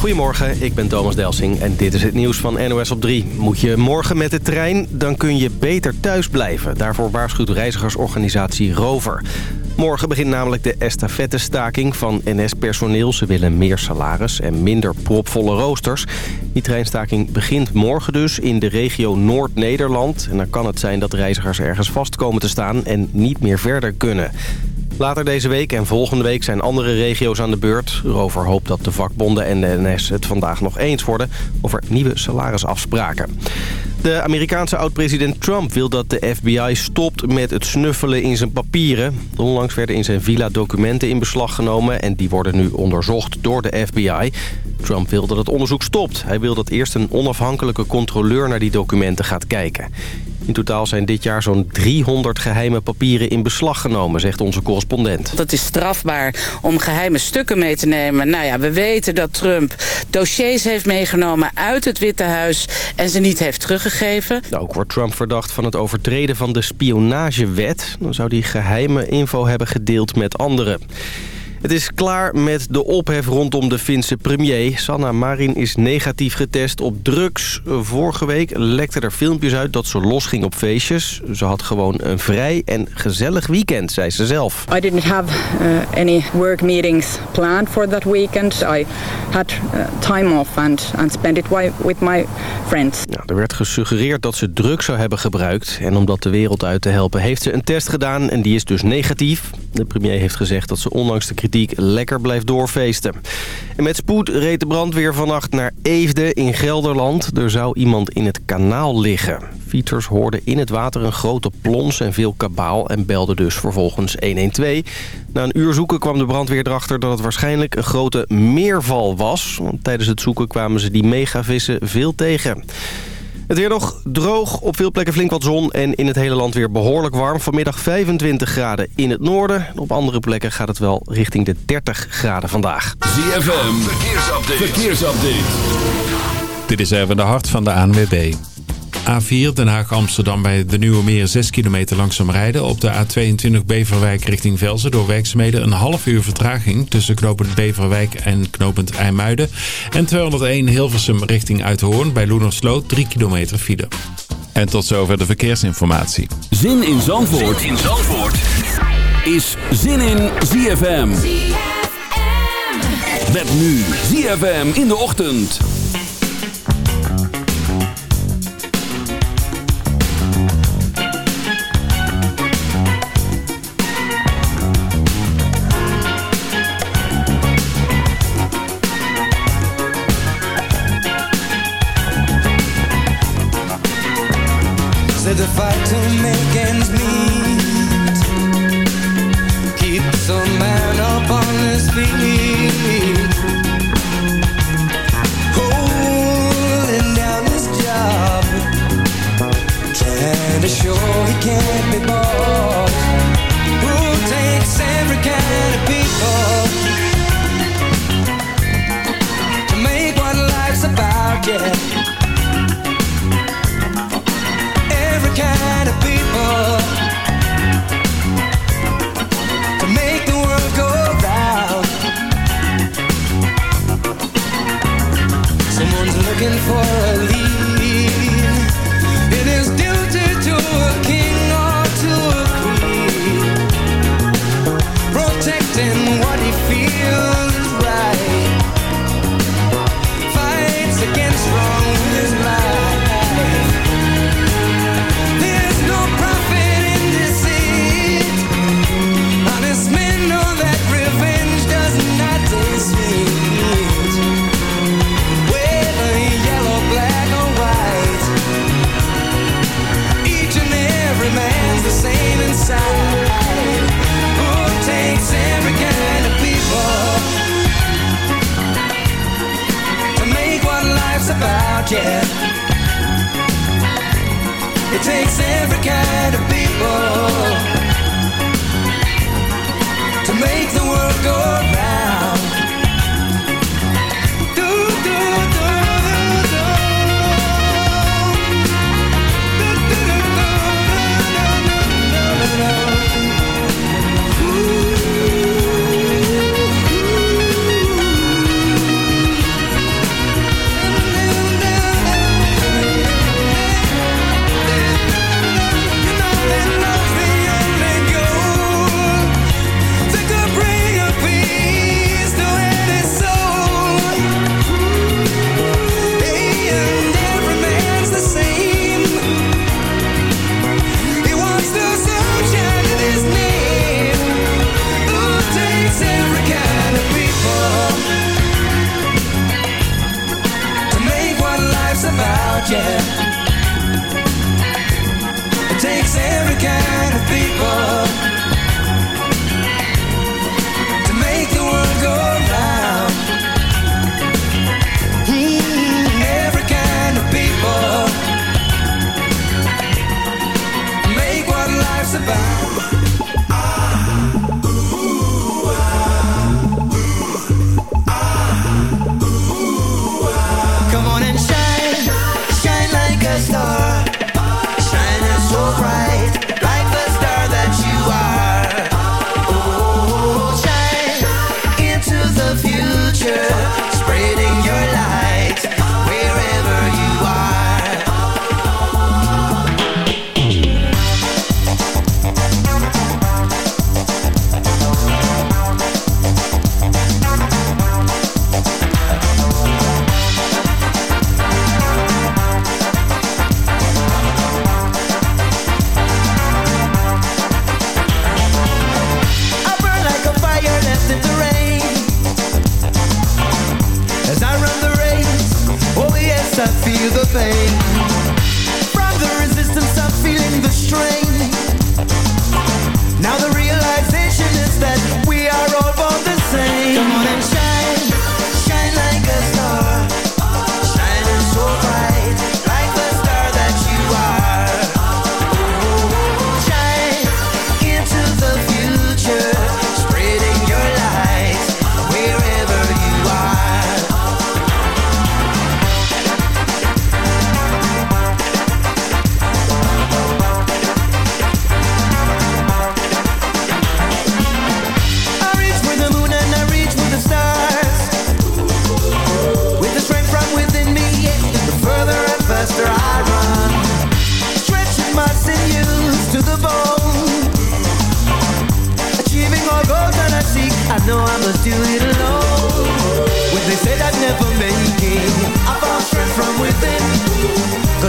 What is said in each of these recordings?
Goedemorgen, ik ben Thomas Delsing en dit is het nieuws van NOS op 3. Moet je morgen met de trein, dan kun je beter thuis blijven. Daarvoor waarschuwt reizigersorganisatie Rover. Morgen begint namelijk de estafette-staking van NS-personeel. Ze willen meer salaris en minder propvolle roosters. Die treinstaking begint morgen dus in de regio Noord-Nederland. En dan kan het zijn dat reizigers ergens vast komen te staan en niet meer verder kunnen. Later deze week en volgende week zijn andere regio's aan de beurt. Rover hoopt dat de vakbonden en de NS het vandaag nog eens worden over nieuwe salarisafspraken. De Amerikaanse oud-president Trump wil dat de FBI stopt met het snuffelen in zijn papieren. Onlangs werden in zijn villa documenten in beslag genomen en die worden nu onderzocht door de FBI. Trump wil dat het onderzoek stopt. Hij wil dat eerst een onafhankelijke controleur naar die documenten gaat kijken. In totaal zijn dit jaar zo'n 300 geheime papieren in beslag genomen, zegt onze correspondent. Dat is strafbaar om geheime stukken mee te nemen. Nou ja, we weten dat Trump dossiers heeft meegenomen uit het Witte Huis en ze niet heeft teruggegeven. Ook wordt Trump verdacht van het overtreden van de spionagewet. Dan zou hij geheime info hebben gedeeld met anderen. Het is klaar met de ophef rondom de Finse premier. Sanna Marin is negatief getest op drugs. Vorige week lekte er filmpjes uit dat ze losging op feestjes. Ze had gewoon een vrij en gezellig weekend, zei ze zelf. I didn't have uh, any work meetings planned for that weekend. I had uh, time off and, and spent it with my friends. Er werd gesuggereerd dat ze drugs zou hebben gebruikt. En om dat de wereld uit te helpen heeft ze een test gedaan en die is dus negatief. De premier heeft gezegd dat ze ondanks de kritiek lekker blijft doorfeesten. En met spoed reed de brandweer vannacht naar Eefde in Gelderland. Er zou iemand in het kanaal liggen. Fietsers hoorden in het water een grote plons en veel kabaal... en belden dus vervolgens 112. Na een uur zoeken kwam de brandweer erachter dat het waarschijnlijk een grote meerval was. Want tijdens het zoeken kwamen ze die megavissen veel tegen. Het weer nog droog, op veel plekken flink wat zon en in het hele land weer behoorlijk warm. Vanmiddag 25 graden in het noorden. Op andere plekken gaat het wel richting de 30 graden vandaag. ZFM, verkeersupdate. verkeersupdate. Dit is even de hart van de ANWB. A4 Den Haag-Amsterdam bij de Nieuwe Meer 6 kilometer langzaam rijden. Op de A22 Beverwijk richting Velzen door werkzaamheden een half uur vertraging tussen knooppunt Beverwijk en knooppunt IJmuiden. En 201 Hilversum richting Uithoorn bij Loenersloot 3 kilometer file. En tot zover de verkeersinformatie. Zin in Zandvoort, zin in Zandvoort. is Zin in ZFM. ZFM. Met nu ZFM in de ochtend. Looking for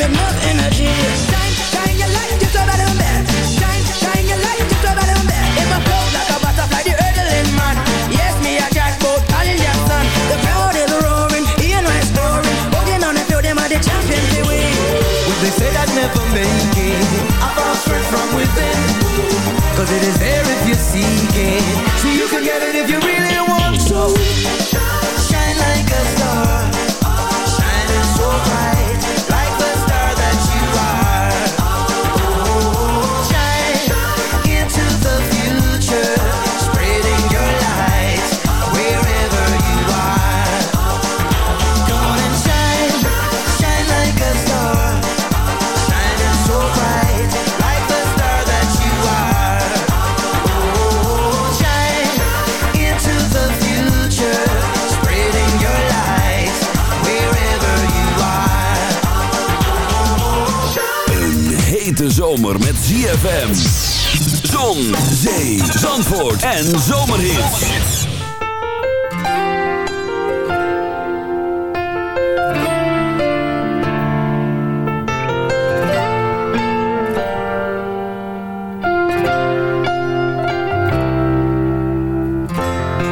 enough energy. Shine, shine your light. Just over them bed. Shine, shine your light. Just over them bed. In my flow like a butterfly, the hurdling man. Yes, me a jackpot, Italian son. The crowd is roaring, hearing my story. Feel them are the champions they win. When they said I'd never make it, I found strength from within. Cause it is there if you seek it. So you can get it if you really hete zomer met ZFM. Zon, zee, zandvoort en zomerhits.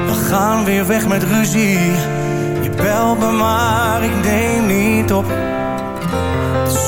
We gaan weer weg met ruzie. Je belt me maar, ik neem niet op.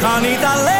Kan niet alleen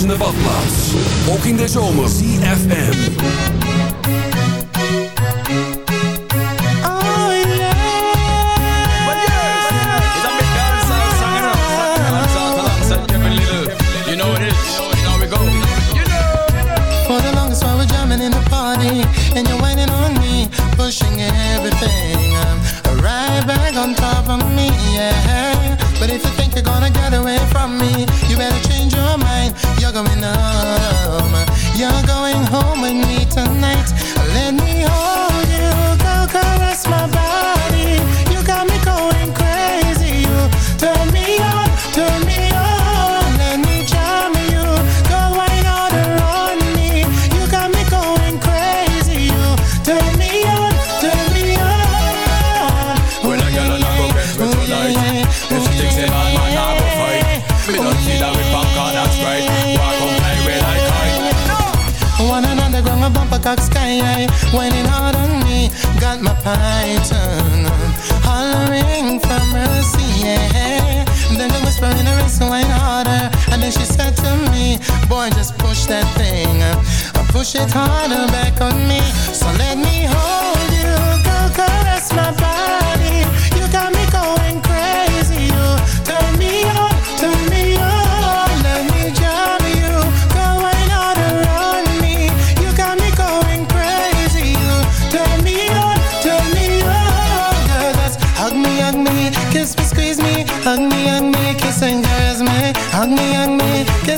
Bruisende badplaats. Ook in de zomer. CFM. It. For the longest while we're jamming in the party And you're on me, pushing everything going home You're going home with me tonight. Let me hold My python Hollering for mercy, yeah Then the whisper in her ear, so harder And then she said to me Boy, just push that thing Push it harder back on me. So let me hold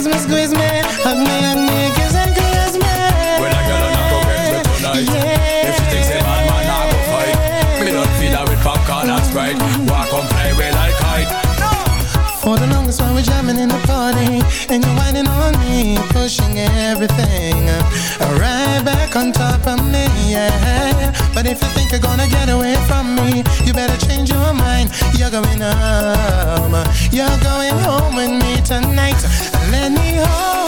me Kiss me, squeeze me Hug me, hug me Kiss and caress me When a girl and I go get with tonight If she thinks it hard, man, I go fight. Me don't feel that with popcorn and Sprite. Walk on play with like kite. For the longest while we're jamming in the party And you're whining on me Pushing everything Right back on top of me, yeah. But if you think you're gonna get away from me You better change your mind. You're going home. You're going home with me tonight Let me hold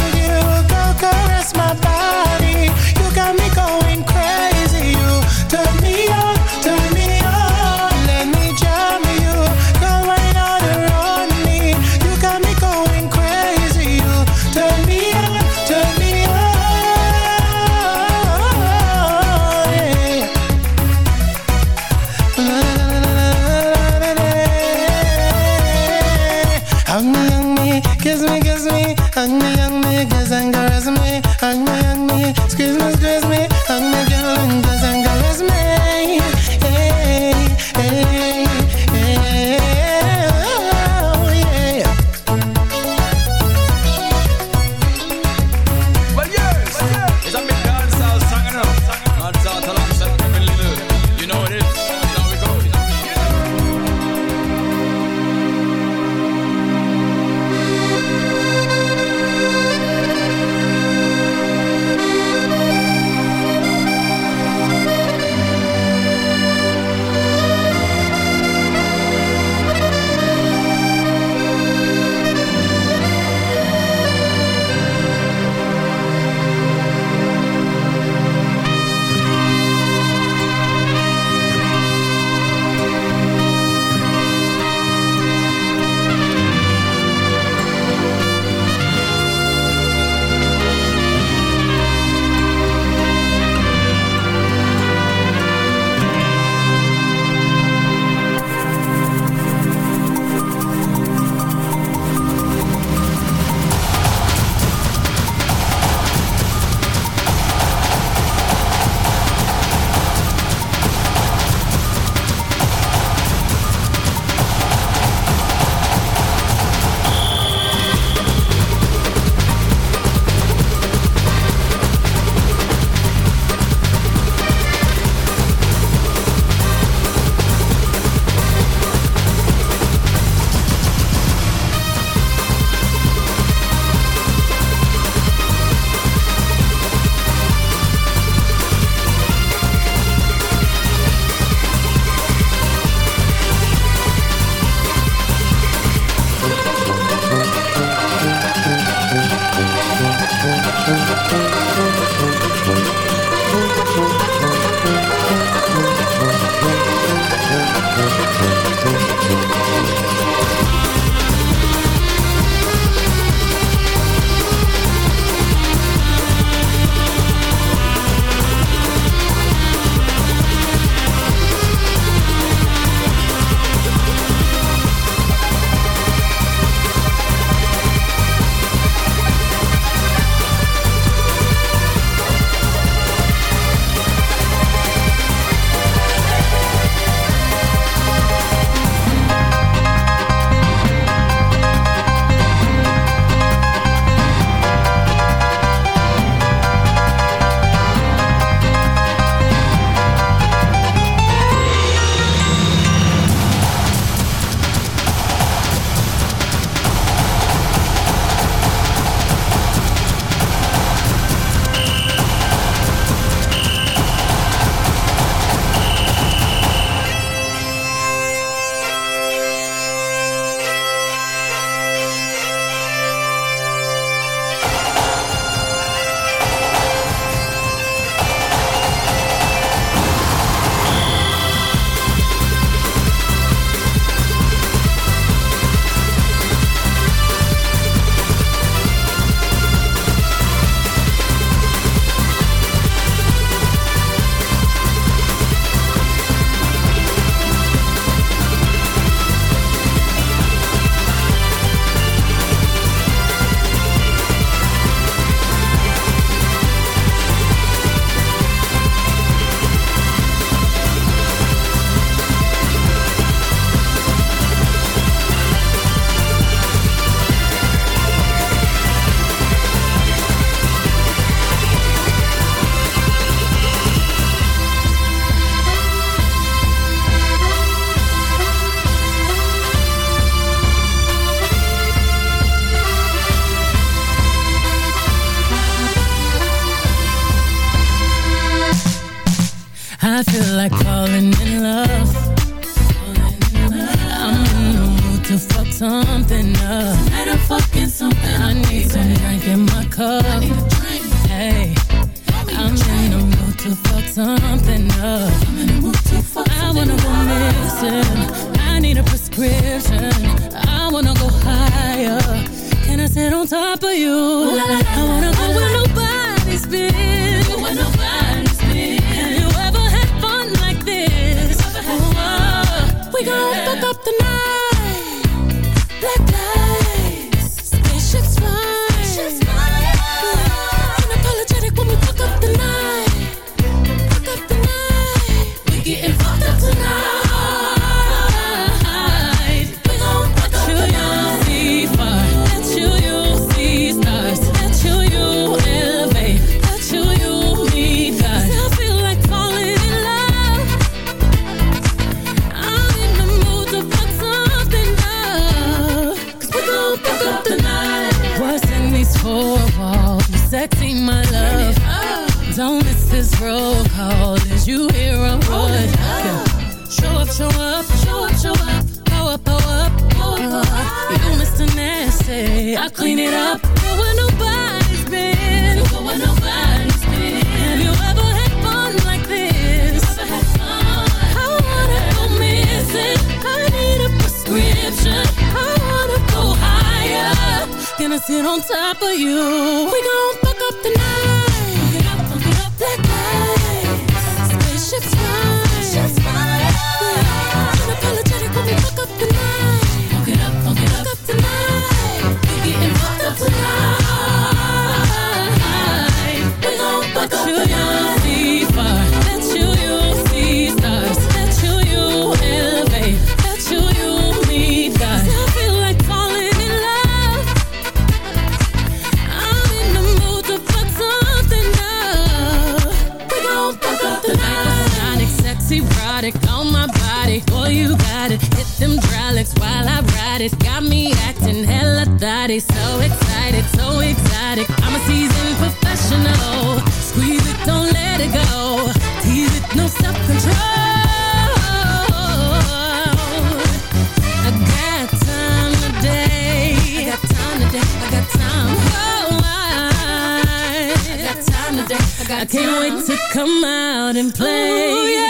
to come out and play. Ooh, yeah,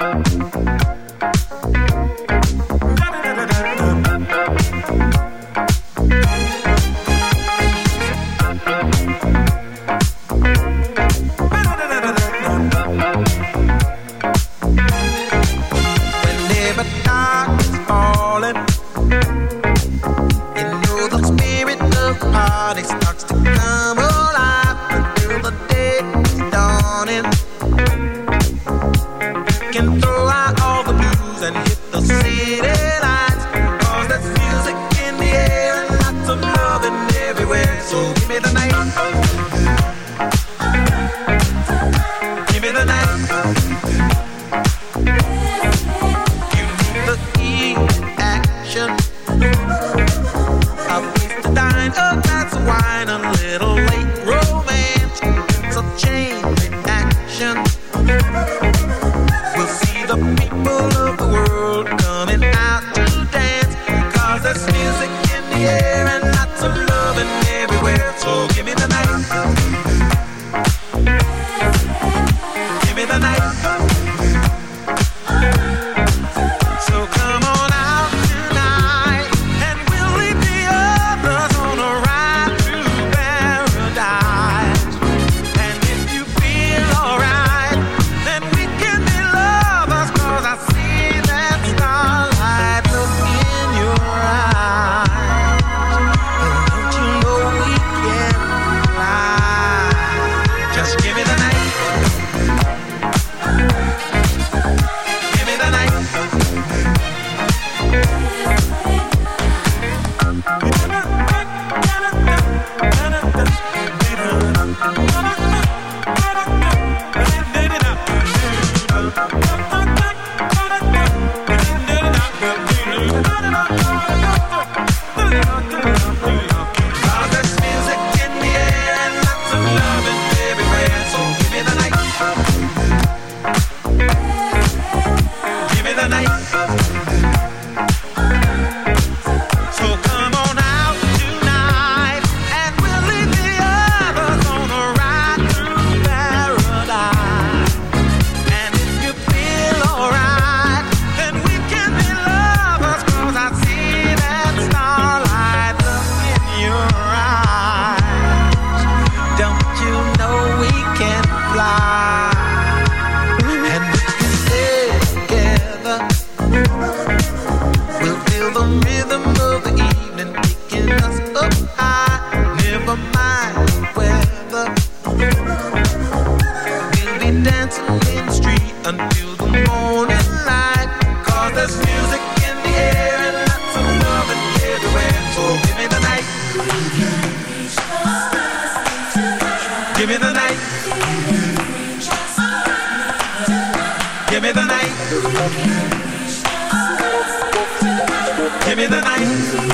Música Give me the night.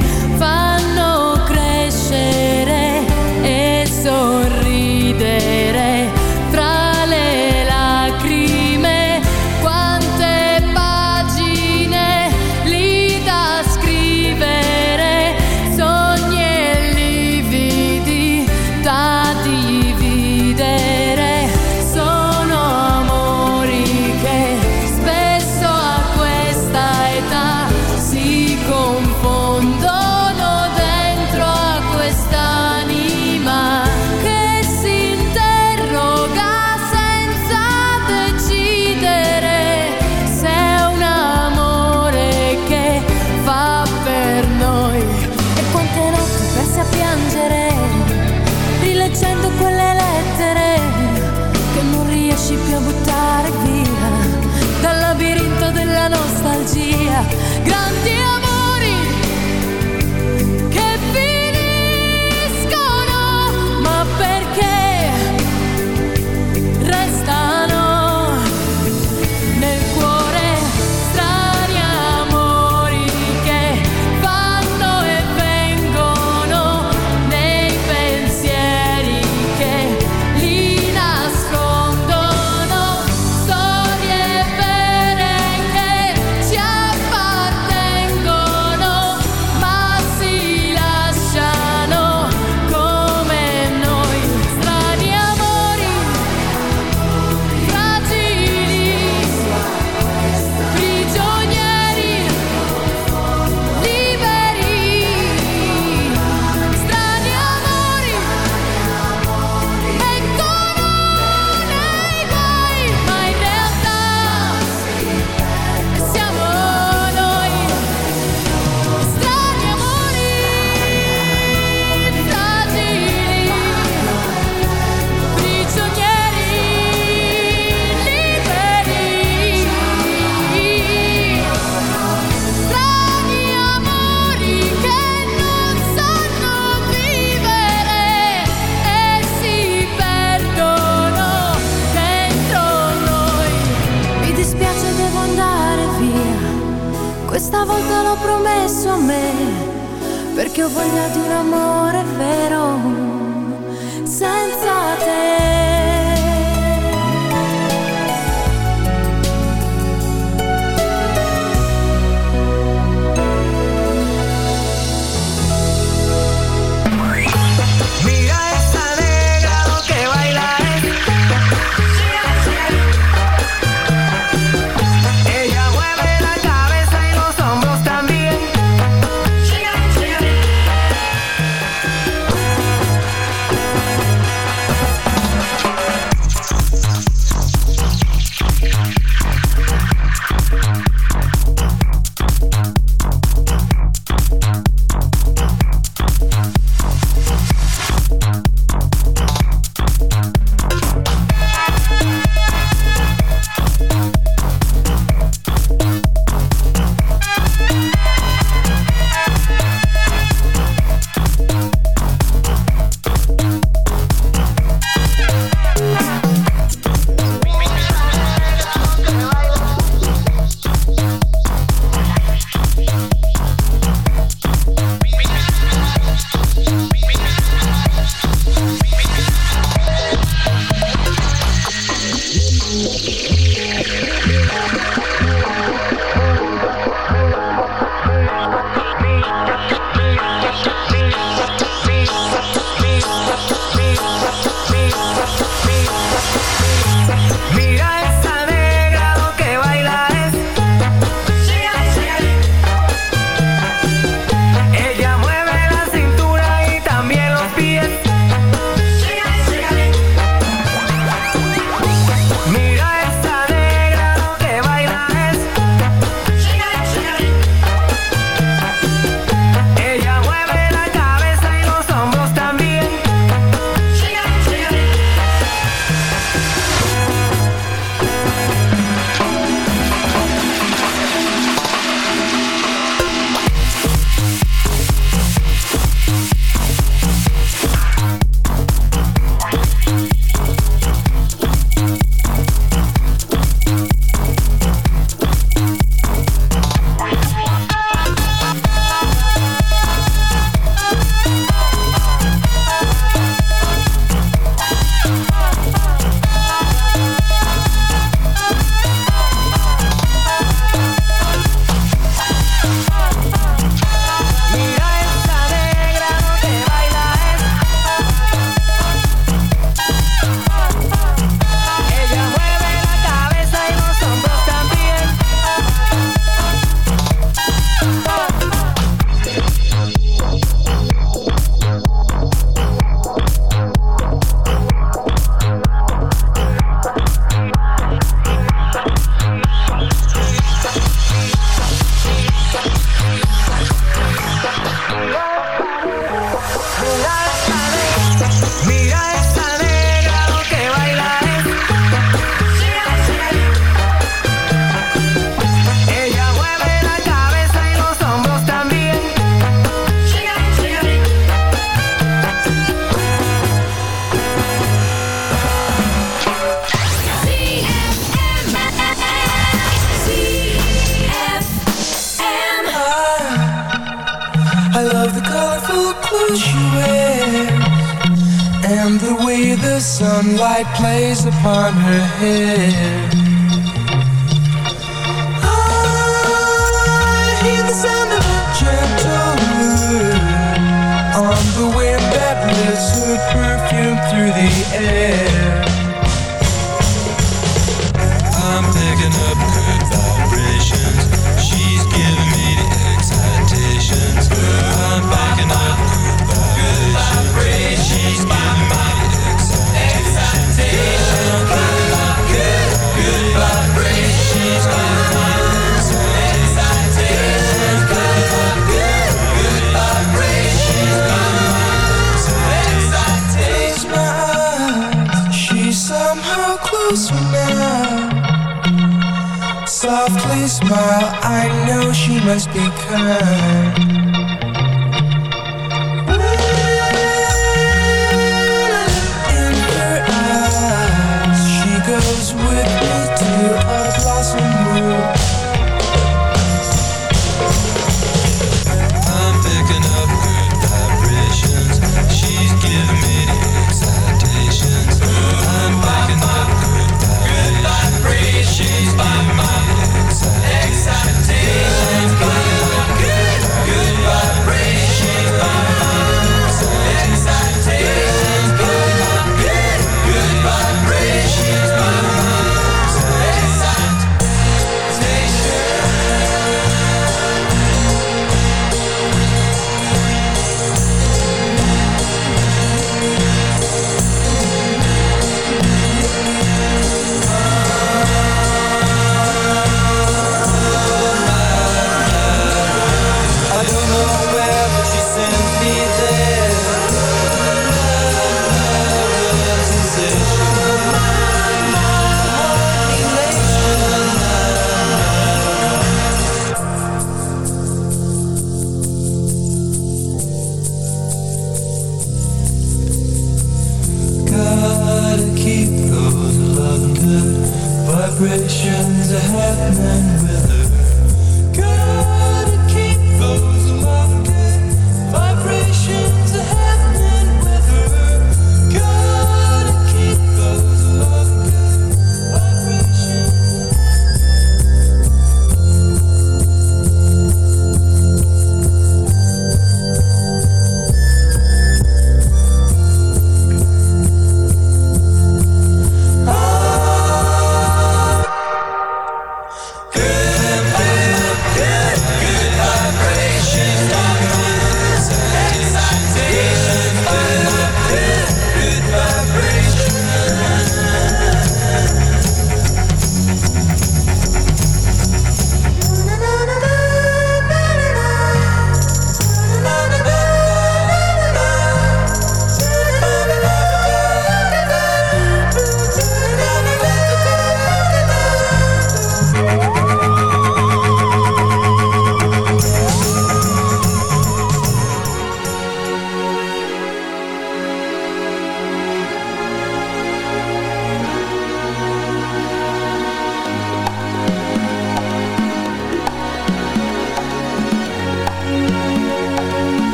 must be kind.